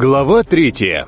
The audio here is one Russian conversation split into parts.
Глава третья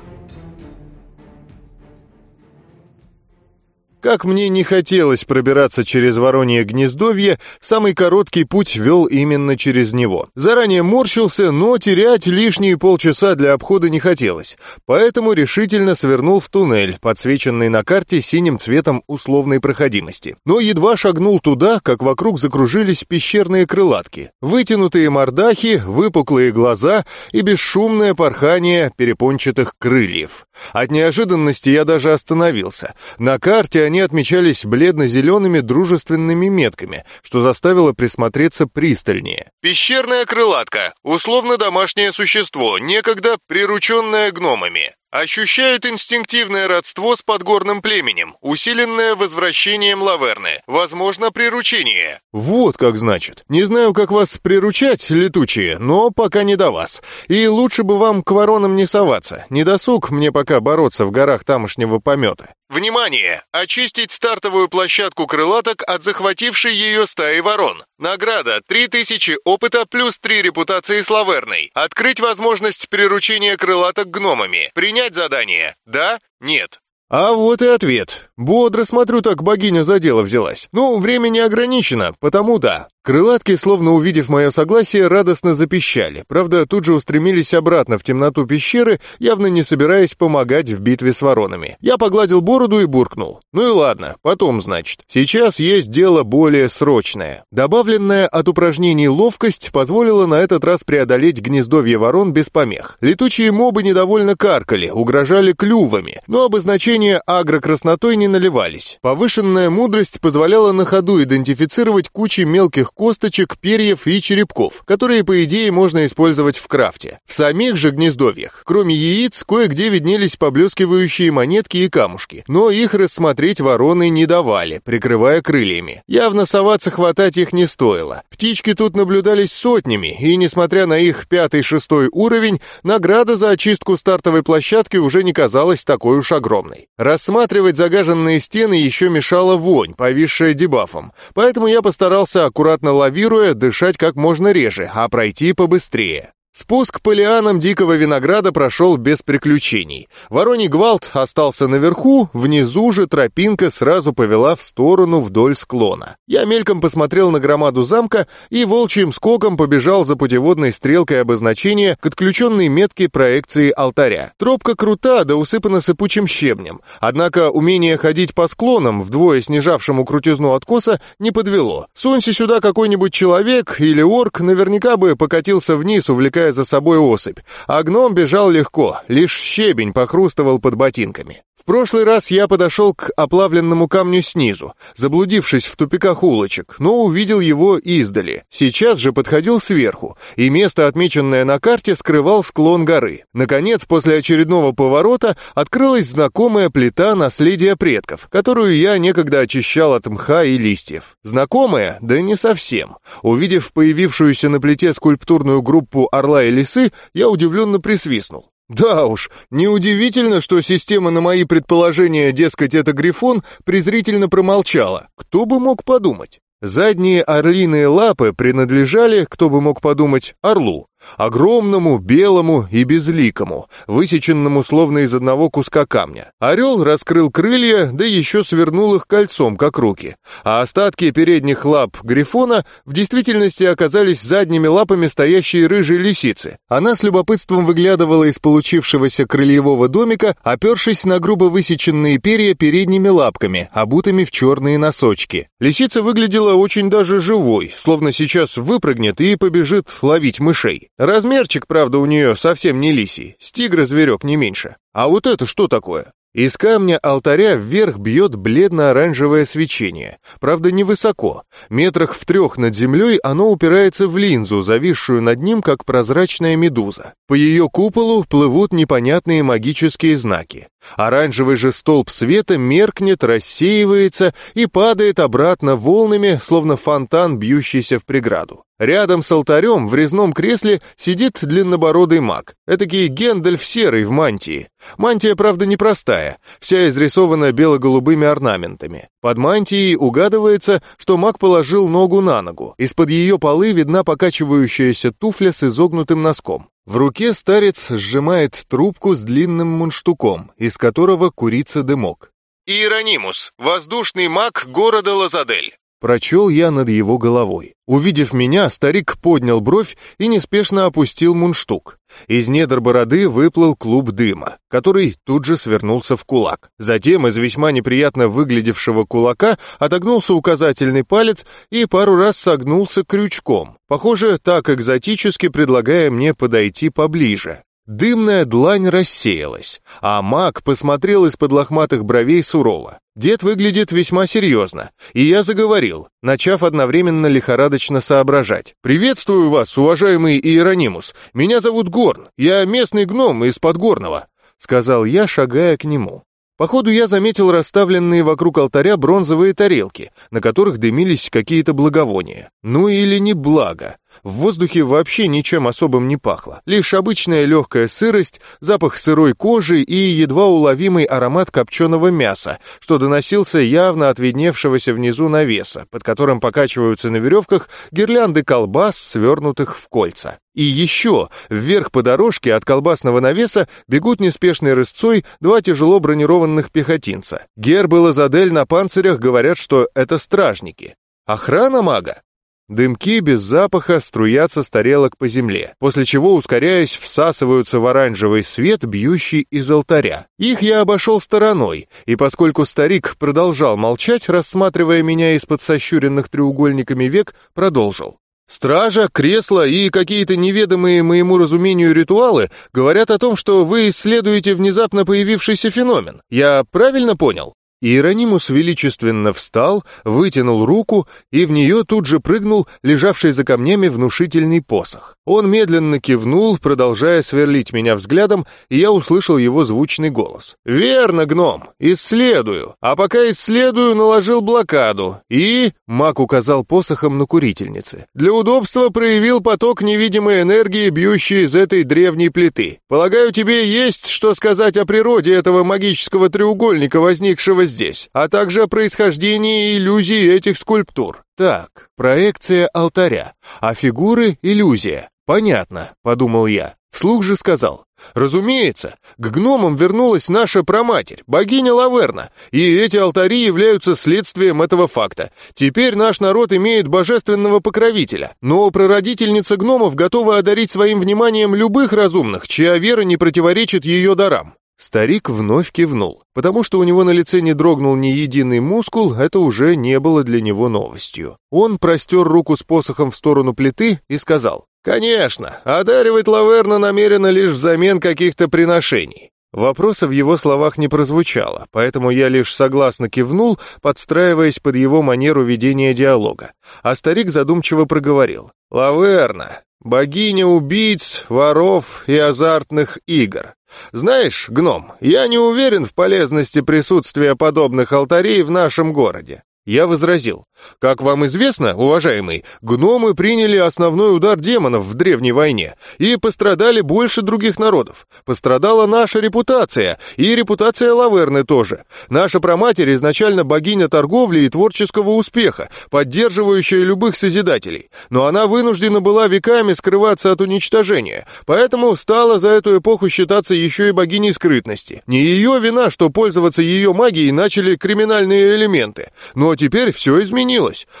Как мне не хотелось пробираться через Воронье гнездовье, самый короткий путь вел именно через него. Заранее морщился, но терять лишние полчаса для обхода не хотелось, поэтому решительно свернул в туннель, подсвеченный на карте синим цветом условной проходимости. Но едва шагнул туда, как вокруг закружились пещерные крылатки. Вытянутые мордахи, выпуклые глаза и бесшумное порхание перепончатых крыльев. От неожиданности я даже остановился. На карте они отмечались бледно-зелеными дружественными метками, что заставило присмотреться пристальнее. Пещерная крылатка, условно домашнее существо, некогда прирученное гномами. Ощущает инстинктивное родство с подгорным племенем, усиленное возвращением Лаверны. Возможно, приручение. Вот как значит. Не знаю, как вас приручать, летучие, но пока не до вас. И лучше бы вам к воронам не соваться. Не досуг мне пока бороться в горах тамошнего помета. Внимание! Очистить стартовую площадку крылаток от захватившей ее стаи ворон. Награда 3000 опыта плюс 3 репутации с Лаверной. Открыть возможность приручения крылаток гномами. Принять задание. Да? Нет. А вот и ответ. Бодро смотрю, так богиня за дело взялась. Ну, время не ограничено, потому да. Крылатки, словно увидев мое согласие, радостно запищали. Правда, тут же устремились обратно в темноту пещеры, явно не собираясь помогать в битве с воронами. Я погладил бороду и буркнул. Ну и ладно, потом, значит. Сейчас есть дело более срочное. Добавленная от упражнений ловкость позволила на этот раз преодолеть гнездовье ворон без помех. Летучие мобы недовольно каркали, угрожали клювами, но обозначения агрокраснотой не наливались. Повышенная мудрость позволяла на ходу идентифицировать кучи мелких косточек, перьев и черепков, которые, по идее, можно использовать в крафте. В самих же гнездовьях, кроме яиц, кое-где виднелись поблескивающие монетки и камушки, но их рассмотреть вороны не давали, прикрывая крыльями. Явно соваться хватать их не стоило. Птички тут наблюдались сотнями, и, несмотря на их пятый-шестой уровень, награда за очистку стартовой площадки уже не казалась такой уж огромной. Рассматривать загаженные стены еще мешала вонь, повисшая дебафом, поэтому я постарался аккуратно лавируя, дышать как можно реже, а пройти побыстрее. Спуск по лианам дикого винограда прошел без приключений. Вороний гвалт остался наверху, внизу же тропинка сразу повела в сторону вдоль склона. Я мельком посмотрел на громаду замка и волчьим скоком побежал за путеводной стрелкой обозначения к отключенной метке проекции алтаря. Тропка крута да усыпана сыпучим щебнем, однако умение ходить по склонам, вдвое снижавшему крутизну откоса, не подвело. Сунься сюда какой-нибудь человек или орк, наверняка бы покатился вниз, увлекая увлекая за собой особь, а гном бежал легко, лишь щебень похрустывал под ботинками. В прошлый раз я подошел к оплавленному камню снизу, заблудившись в тупиках улочек, но увидел его издали. Сейчас же подходил сверху, и место, отмеченное на карте, скрывал склон горы. Наконец, после очередного поворота, открылась знакомая плита наследия предков, которую я некогда очищал от мха и листьев. Знакомая? Да не совсем. Увидев появившуюся на плите скульптурную группу орла и лисы, я удивленно присвистнул. Да уж, неудивительно, что система на мои предположения, дескать, это Грифон, презрительно промолчала. Кто бы мог подумать? Задние орлиные лапы принадлежали, кто бы мог подумать, орлу. Огромному, белому и безликому, высеченному словно из одного куска камня. Орел раскрыл крылья, да еще свернул их кольцом, как руки. А остатки передних лап Грифона в действительности оказались задними лапами стоящей рыжей лисицы. Она с любопытством выглядывала из получившегося крыльевого домика, опершись на грубо высеченные перья передними лапками, обутыми в черные носочки. Лисица выглядела очень даже живой, словно сейчас выпрыгнет и побежит ловить мышей. Размерчик, правда, у нее совсем не лисий, с тигра зверек не меньше. А вот это что такое? Из камня алтаря вверх бьет бледно-оранжевое свечение. Правда, невысоко. Метрах в трех над землей оно упирается в линзу, зависшую над ним, как прозрачная медуза. По ее куполу плывут непонятные магические знаки. Оранжевый же столб света меркнет, рассеивается и падает обратно волнами, словно фонтан, бьющийся в преграду. Рядом с алтарем в резном кресле сидит длиннобородый маг. Этакий Гендальф серый в мантии. Мантия, правда, непростая, вся изрисована бело-голубыми орнаментами. Под мантией угадывается, что маг положил ногу на ногу. Из-под ее полы видна покачивающаяся туфля с изогнутым носком. В руке старец сжимает трубку с длинным мундштуком, из которого курится дымок. «Иеронимус, воздушный маг города Лазадель». Прочел я над его головой. Увидев меня, старик поднял бровь и неспешно опустил мундштук. Из недр бороды выплыл клуб дыма, который тут же свернулся в кулак. Затем из весьма неприятно выглядевшего кулака отогнулся указательный палец и пару раз согнулся крючком. Похоже, так экзотически предлагая мне подойти поближе. Дымная длань рассеялась, а маг посмотрел из-под лохматых бровей сурово. Дед выглядит весьма серьезно, и я заговорил, начав одновременно лихорадочно соображать. «Приветствую вас, уважаемый Иеронимус. Меня зовут Горн. Я местный гном из Подгорного», — сказал я, шагая к нему. Походу, я заметил расставленные вокруг алтаря бронзовые тарелки, на которых дымились какие-то благовония. Ну или не благо. В воздухе вообще ничем особым не пахло. Лишь обычная легкая сырость, запах сырой кожи и едва уловимый аромат копченого мяса, что доносился явно от видневшегося внизу навеса, под которым покачиваются на веревках гирлянды колбас, свернутых в кольца. И еще, вверх по дорожке от колбасного навеса бегут неспешной рысцой два тяжело бронированных пехотинца. Герб и Лазадель на панцирях говорят, что это стражники. Охрана мага? Дымки без запаха струятся с тарелок по земле, после чего, ускоряясь, всасываются в оранжевый свет, бьющий из алтаря. Их я обошел стороной, и поскольку старик продолжал молчать, рассматривая меня из-под сощуренных треугольниками век, продолжил. Стража, кресло и какие-то неведомые моему разумению ритуалы говорят о том, что вы исследуете внезапно появившийся феномен. Я правильно понял? Иеронимус величественно встал, вытянул руку, и в нее тут же прыгнул лежавший за камнями внушительный посох. Он медленно кивнул, продолжая сверлить меня взглядом, и я услышал его звучный голос. «Верно, гном, исследую. А пока исследую, наложил блокаду. И...» — маг указал посохом на курительнице. «Для удобства проявил поток невидимой энергии, бьющей из этой древней плиты. Полагаю, тебе есть что сказать о природе этого магического треугольника, возникшего а также о происхождении иллюзии этих скульптур. Так, проекция алтаря, а фигуры — иллюзия. Понятно, подумал я. Вслух же сказал. Разумеется, к гномам вернулась наша праматерь, богиня Лаверна, и эти алтари являются следствием этого факта. Теперь наш народ имеет божественного покровителя, но прародительница гномов готова одарить своим вниманием любых разумных, чья вера не противоречит ее дарам. Старик вновь кивнул. Потому что у него на лице не дрогнул ни единый мускул, это уже не было для него новостью. Он простер руку с посохом в сторону плиты и сказал, «Конечно, одаривать Лаверна намеренно лишь взамен каких-то приношений». Вопроса в его словах не прозвучало, поэтому я лишь согласно кивнул, подстраиваясь под его манеру ведения диалога. А старик задумчиво проговорил. «Лаверна, богиня убийц, воров и азартных игр. Знаешь, гном, я не уверен в полезности присутствия подобных алтарей в нашем городе. Я возразил. Как вам известно, уважаемый, гномы приняли основной удар демонов в древней войне и пострадали больше других народов. Пострадала наша репутация, и репутация Лаверны тоже. Наша проматерь изначально богиня торговли и творческого успеха, поддерживающая любых созидателей. Но она вынуждена была веками скрываться от уничтожения, поэтому стала за эту эпоху считаться еще и богиней скрытности. Не ее вина, что пользоваться ее магией начали криминальные элементы, но теперь все изменилось.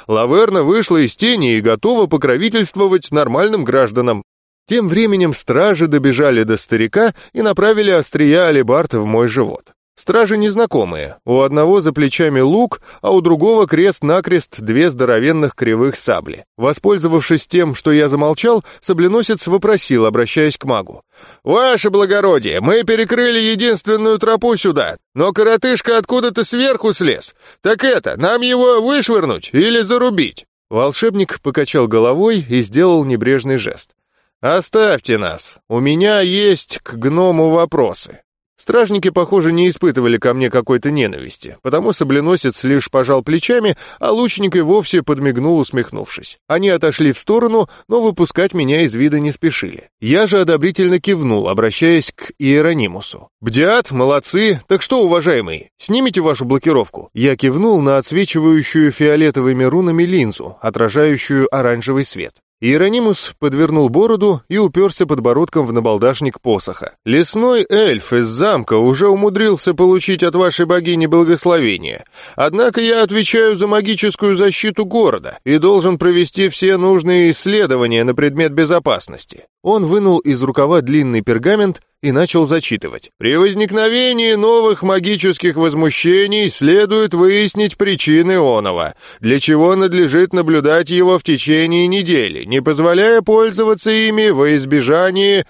Лаверна вышла из тени и готова покровительствовать нормальным гражданам. Тем временем стражи добежали до старика и направили острия алебард в мой живот. Стражи незнакомые. У одного за плечами лук, а у другого крест-накрест две здоровенных кривых сабли. Воспользовавшись тем, что я замолчал, сабленосец вопросил, обращаясь к магу. «Ваше благородие, мы перекрыли единственную тропу сюда, но коротышка откуда-то сверху слез. Так это, нам его вышвырнуть или зарубить?» Волшебник покачал головой и сделал небрежный жест. «Оставьте нас, у меня есть к гному вопросы». Стражники, похоже, не испытывали ко мне какой-то ненависти, потому сабленосец лишь пожал плечами, а лучник и вовсе подмигнул, усмехнувшись. Они отошли в сторону, но выпускать меня из вида не спешили. Я же одобрительно кивнул, обращаясь к Иеронимусу. «Бдят, молодцы! Так что, уважаемый, снимите вашу блокировку?» Я кивнул на отсвечивающую фиолетовыми рунами линзу, отражающую оранжевый свет. Иеронимус подвернул бороду и уперся подбородком в набалдашник посоха. «Лесной эльф из замка уже умудрился получить от вашей богини благословение. Однако я отвечаю за магическую защиту города и должен провести все нужные исследования на предмет безопасности». Он вынул из рукава длинный пергамент и начал зачитывать. «При возникновении новых магических возмущений следует выяснить причины оного, для чего надлежит наблюдать его в течение недели, не позволяя пользоваться ими во избежание...»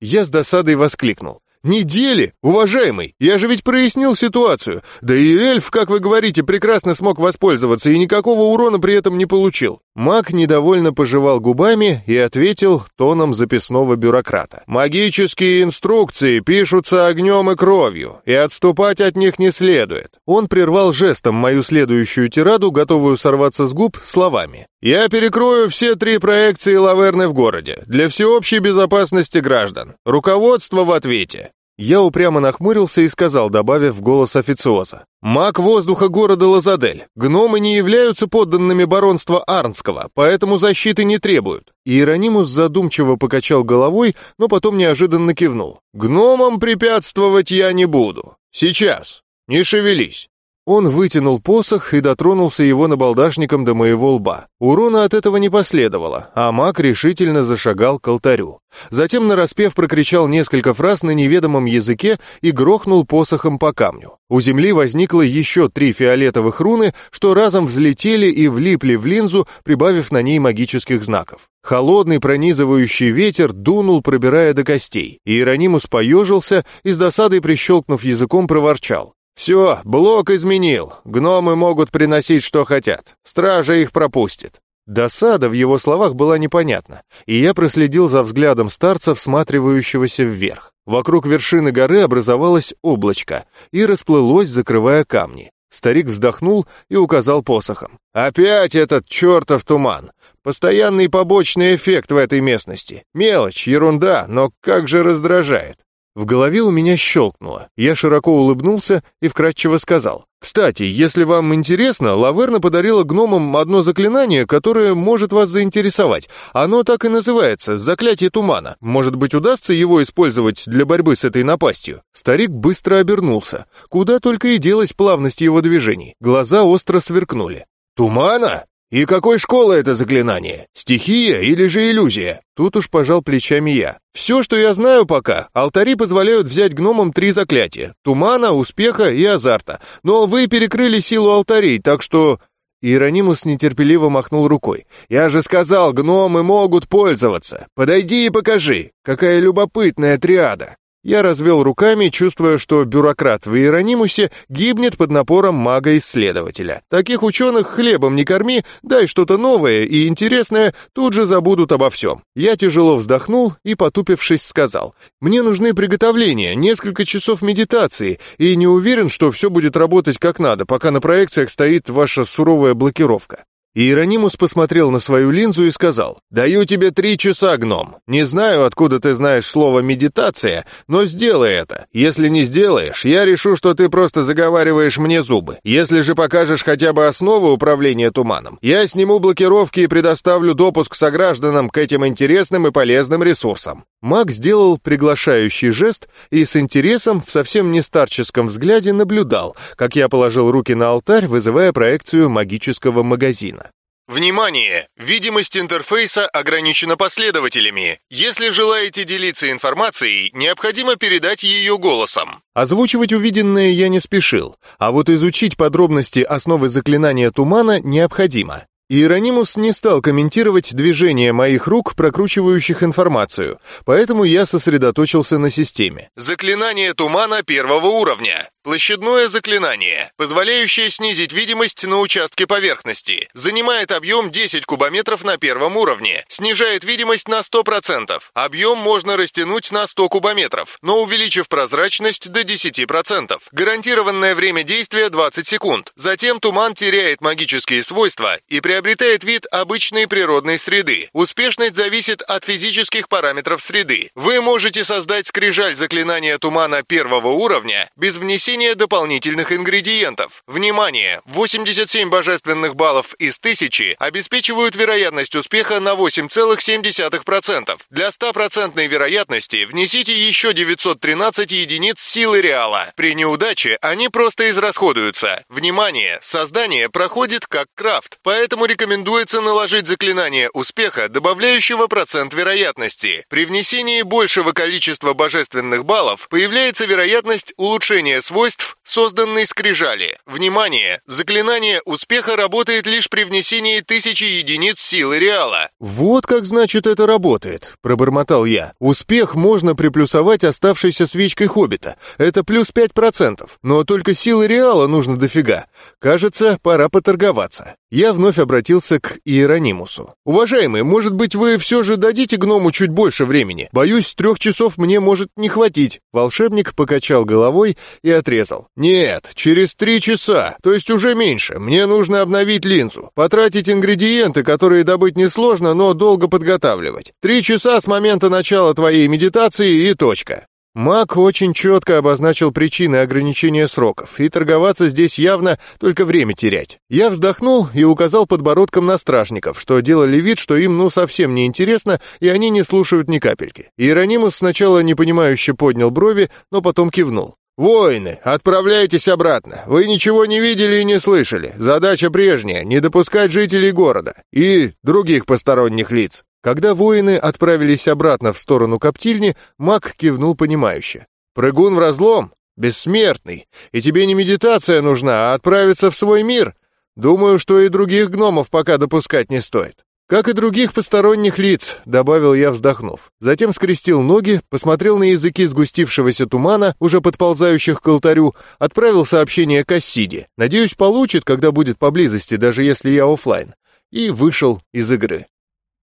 Я с досадой воскликнул. «Недели? Уважаемый, я же ведь прояснил ситуацию. Да и эльф, как вы говорите, прекрасно смог воспользоваться и никакого урона при этом не получил». Маг недовольно пожевал губами и ответил тоном записного бюрократа. «Магические инструкции пишутся огнем и кровью, и отступать от них не следует». Он прервал жестом мою следующую тираду, готовую сорваться с губ, словами. «Я перекрою все три проекции Лаверны в городе, для всеобщей безопасности граждан. Руководство в ответе. Я упрямо нахмурился и сказал, добавив в голос официоза. «Маг воздуха города Лазадель. Гномы не являются подданными баронства Арнского, поэтому защиты не требуют». Иеронимус задумчиво покачал головой, но потом неожиданно кивнул. «Гномам препятствовать я не буду. Сейчас. Не шевелись». Он вытянул посох и дотронулся его набалдашником до моего лба. Урона от этого не последовало, а маг решительно зашагал к алтарю. Затем нараспев прокричал несколько фраз на неведомом языке и грохнул посохом по камню. У земли возникло еще три фиолетовых руны, что разом взлетели и влипли в линзу, прибавив на ней магических знаков. Холодный пронизывающий ветер дунул, пробирая до костей. Иеронимус поежился и с досадой прищелкнув языком проворчал. «Все, блок изменил. Гномы могут приносить, что хотят. Стража их пропустит». Досада в его словах была непонятна, и я проследил за взглядом старца, всматривающегося вверх. Вокруг вершины горы образовалось облачко и расплылось, закрывая камни. Старик вздохнул и указал посохом. «Опять этот чертов туман! Постоянный побочный эффект в этой местности. Мелочь, ерунда, но как же раздражает. В голове у меня щелкнуло. Я широко улыбнулся и вкратчиво сказал. «Кстати, если вам интересно, Лаверна подарила гномам одно заклинание, которое может вас заинтересовать. Оно так и называется — «Заклятие тумана». Может быть, удастся его использовать для борьбы с этой напастью?» Старик быстро обернулся. Куда только и делась плавность его движений. Глаза остро сверкнули. «Тумана? «И какой школы это заклинание? Стихия или же иллюзия?» Тут уж пожал плечами я. «Все, что я знаю пока, алтари позволяют взять гномам три заклятия. Тумана, успеха и азарта. Но вы перекрыли силу алтарей, так что...» Иеронимус нетерпеливо махнул рукой. «Я же сказал, гномы могут пользоваться. Подойди и покажи. Какая любопытная триада!» Я развел руками, чувствуя, что бюрократ в Иеронимусе гибнет под напором мага-исследователя. Таких ученых хлебом не корми, дай что-то новое и интересное, тут же забудут обо всем. Я тяжело вздохнул и, потупившись, сказал, «Мне нужны приготовления, несколько часов медитации, и не уверен, что все будет работать как надо, пока на проекциях стоит ваша суровая блокировка». Иеронимус посмотрел на свою линзу и сказал, «Даю тебе три часа, гном. Не знаю, откуда ты знаешь слово «медитация», но сделай это. Если не сделаешь, я решу, что ты просто заговариваешь мне зубы. Если же покажешь хотя бы основы управления туманом, я сниму блокировки и предоставлю допуск согражданам к этим интересным и полезным ресурсам». Маг сделал приглашающий жест и с интересом в совсем не старческом взгляде наблюдал, как я положил руки на алтарь, вызывая проекцию магического магазина. Внимание! Видимость интерфейса ограничена последователями. Если желаете делиться информацией, необходимо передать ее голосом. Озвучивать увиденное я не спешил, а вот изучить подробности основы заклинания тумана необходимо. Иеронимус не стал комментировать движения моих рук, прокручивающих информацию, поэтому я сосредоточился на системе. Заклинание тумана первого уровня. Площадное заклинание, позволяющее снизить видимость на участке поверхности. Занимает объем 10 кубометров на первом уровне. Снижает видимость на 100%. Объем можно растянуть на 100 кубометров, но увеличив прозрачность до 10%. Гарантированное время действия 20 секунд. Затем туман теряет магические свойства и приобретает вид обычной природной среды. Успешность зависит от физических параметров среды. Вы можете создать скрижаль заклинания тумана первого уровня без внесения внесение дополнительных ингредиентов. Внимание! 87 божественных баллов из 1000 обеспечивают вероятность успеха на 8,7%. Для стопроцентной вероятности внесите еще 913 единиц силы реала. При неудаче они просто израсходуются. Внимание! Создание проходит как крафт, поэтому рекомендуется наложить заклинание успеха, добавляющего процент вероятности. При внесении большего количества божественных баллов появляется вероятность улучшения свойств созданной скрижали. Внимание! Заклинание успеха работает лишь при внесении тысячи единиц силы реала. «Вот как значит это работает», — пробормотал я. «Успех можно приплюсовать оставшейся свечкой Хоббита. Это плюс 5%, но только силы реала нужно дофига. Кажется, пора поторговаться». Я вновь обратился к Иеронимусу. «Уважаемый, может быть, вы все же дадите гному чуть больше времени? Боюсь, трех часов мне может не хватить». Волшебник покачал головой и отрезал. «Нет, через три часа, то есть уже меньше. Мне нужно обновить линзу, потратить ингредиенты, которые добыть несложно, но долго подготавливать. Три часа с момента начала твоей медитации и точка». Мак очень четко обозначил причины ограничения сроков, и торговаться здесь явно только время терять. Я вздохнул и указал подбородком на стражников, что делали вид, что им ну совсем не интересно, и они не слушают ни капельки. Иеронимус сначала непонимающе поднял брови, но потом кивнул. «Воины, отправляйтесь обратно. Вы ничего не видели и не слышали. Задача прежняя — не допускать жителей города и других посторонних лиц. Когда воины отправились обратно в сторону коптильни, маг кивнул понимающе. «Прыгун в разлом? Бессмертный. И тебе не медитация нужна, а отправиться в свой мир? Думаю, что и других гномов пока допускать не стоит. «Как и других посторонних лиц», — добавил я, вздохнув. Затем скрестил ноги, посмотрел на языки сгустившегося тумана, уже подползающих к алтарю, отправил сообщение Кассиде. Надеюсь, получит, когда будет поблизости, даже если я офлайн. И вышел из игры.